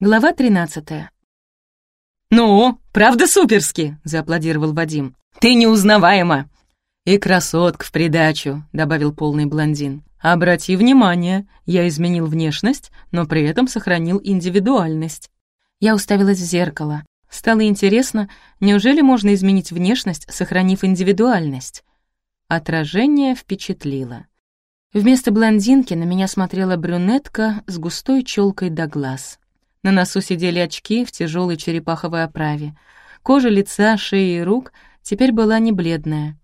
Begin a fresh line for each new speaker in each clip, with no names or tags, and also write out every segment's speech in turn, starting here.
Глава 13.
«Ну, правда суперски!» — зааплодировал Вадим. «Ты неузнаваема!» «И красотка в придачу», — добавил полный блондин. «Обрати внимание, я изменил внешность, но при этом сохранил индивидуальность».
Я уставилась в зеркало. Стало интересно, неужели можно изменить внешность, сохранив индивидуальность? Отражение впечатлило. Вместо блондинки на меня смотрела брюнетка с густой челкой до глаз. На носу сидели очки в тяжелой черепаховой оправе. Кожа лица, шеи и рук теперь была не бледная.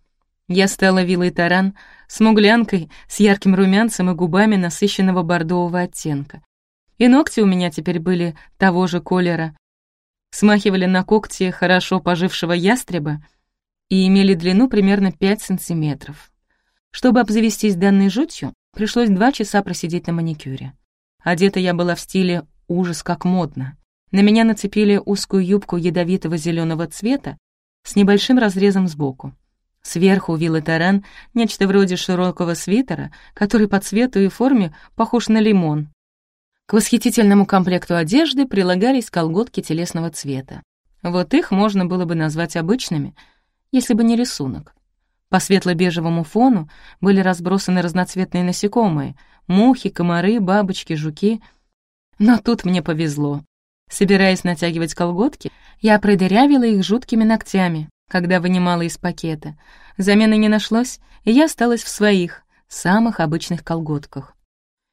Я стала вилой таран, смуглянкой, с ярким румянцем и губами насыщенного бордового оттенка. И ногти у меня теперь были того же колера, смахивали на когти хорошо пожившего ястреба и имели длину примерно 5 сантиметров. Чтобы обзавестись данной жутью, пришлось два часа просидеть на маникюре. Одета я была в стиле Ужас, как модно. На меня нацепили узкую юбку ядовитого зеленого цвета с небольшим разрезом сбоку. Сверху вилла таран нечто вроде широкого свитера, который по цвету и форме похож на лимон. К восхитительному комплекту одежды прилагались колготки телесного цвета. Вот их можно было бы назвать обычными, если бы не рисунок. По светло-бежевому фону были разбросаны разноцветные насекомые — мухи, комары, бабочки, жуки — но тут мне повезло. Собираясь натягивать колготки, я продырявила их жуткими ногтями, когда вынимала из пакета. Замены не нашлось, и я осталась в своих, самых обычных колготках.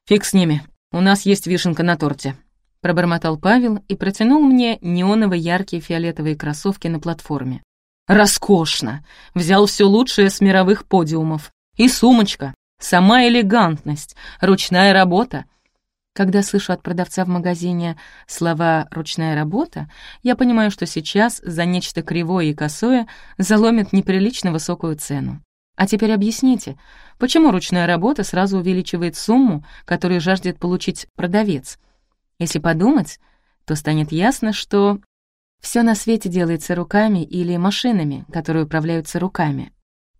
«Фиг с ними, у нас есть вишенка на торте», — пробормотал Павел и протянул мне неоново-яркие фиолетовые кроссовки на платформе. «Роскошно! Взял все лучшее с мировых подиумов. И сумочка, сама элегантность, ручная работа.
Когда слышу от продавца в магазине слова «ручная работа», я понимаю, что сейчас за нечто кривое и косое заломят неприлично высокую цену. А теперь объясните, почему ручная работа сразу увеличивает сумму, которую жаждет получить продавец? Если подумать, то станет ясно, что все на свете делается руками или машинами, которые управляются руками.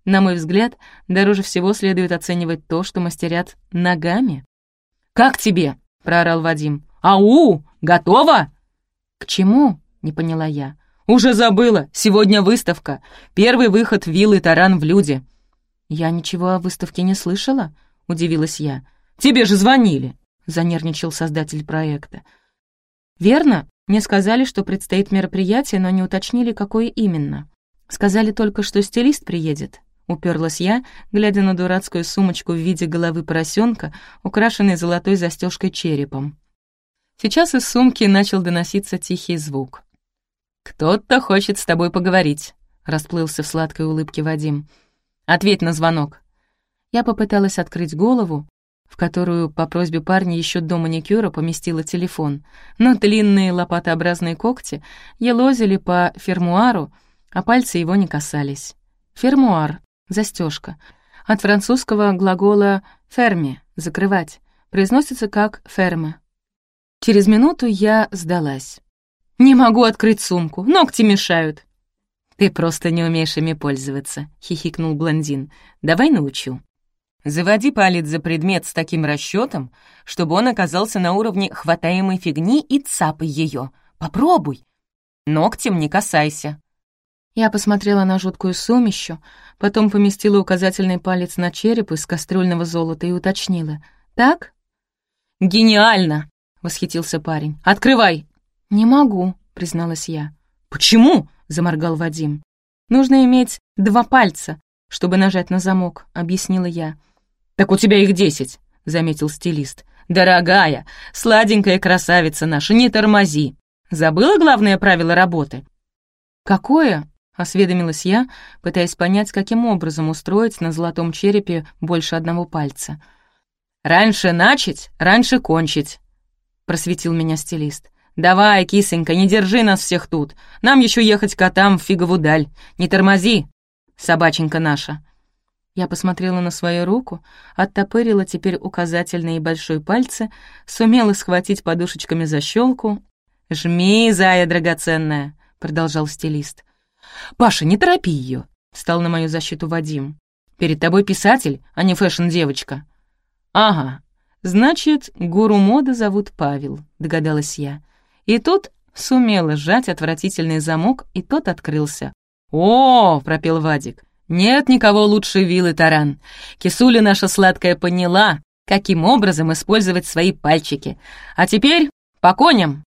На мой взгляд, дороже всего следует оценивать то, что мастерят ногами.
«Как тебе?» — проорал Вадим. «Ау! Готово?»
«К чему?» — не поняла я.
«Уже забыла. Сегодня выставка. Первый выход виллы «Таран в люди».
«Я ничего о выставке не слышала?» — удивилась я.
«Тебе же звонили!»
— занервничал создатель проекта. «Верно. Мне сказали, что предстоит мероприятие, но не уточнили, какое именно. Сказали только, что стилист приедет. Уперлась я, глядя на дурацкую сумочку в виде головы поросенка, украшенной золотой застежкой черепом. Сейчас из сумки начал доноситься тихий звук.
«Кто-то хочет с тобой поговорить», — расплылся в сладкой улыбке Вадим. «Ответь на звонок».
Я попыталась открыть голову, в которую по просьбе парня еще до маникюра поместила телефон, но длинные лопатообразные когти елозили по фермуару, а пальцы его не касались. Фермуар застежка. От французского глагола «ферми» — «закрывать». Произносится как «ферме». Через минуту я сдалась. «Не могу открыть сумку, ногти мешают».
«Ты просто не умеешь ими пользоваться», — хихикнул блондин. «Давай научу». Заводи палец за предмет с таким расчетом, чтобы он оказался на уровне хватаемой фигни и цапай ее. Попробуй. Ногтем не касайся.
Я посмотрела на жуткую сумищу, потом поместила указательный палец на череп из кастрюльного золота и уточнила. «Так?»
«Гениально!» — восхитился парень. «Открывай!»
«Не могу», — призналась я.
«Почему?»
— заморгал Вадим. «Нужно иметь два пальца, чтобы нажать на замок», — объяснила я.
«Так у тебя их десять», — заметил стилист. «Дорогая, сладенькая красавица наша, не тормози. Забыла главное правило работы?»
«Какое?» — осведомилась я, пытаясь понять, каким образом устроить на золотом черепе больше одного пальца.
«Раньше начать, раньше кончить», — просветил меня стилист. «Давай, кисонька, не держи нас всех тут. Нам еще ехать котам в фигову даль. Не тормози, собаченька наша».
Я посмотрела на свою руку, оттопырила теперь указательные и большой пальцы, сумела схватить подушечками защелку.
«Жми, зая драгоценная», — продолжал стилист. «Паша, не торопи ее», — встал на мою защиту Вадим. «Перед тобой писатель, а не фэшн-девочка».
«Ага, значит, гуру моды зовут Павел», — догадалась я. И тут сумела сжать отвратительный замок, и тот открылся. «О!» — пропел Вадик. «Нет никого лучше вилы таран. Кисуля наша сладкая поняла, каким образом использовать свои пальчики. А теперь по коням!»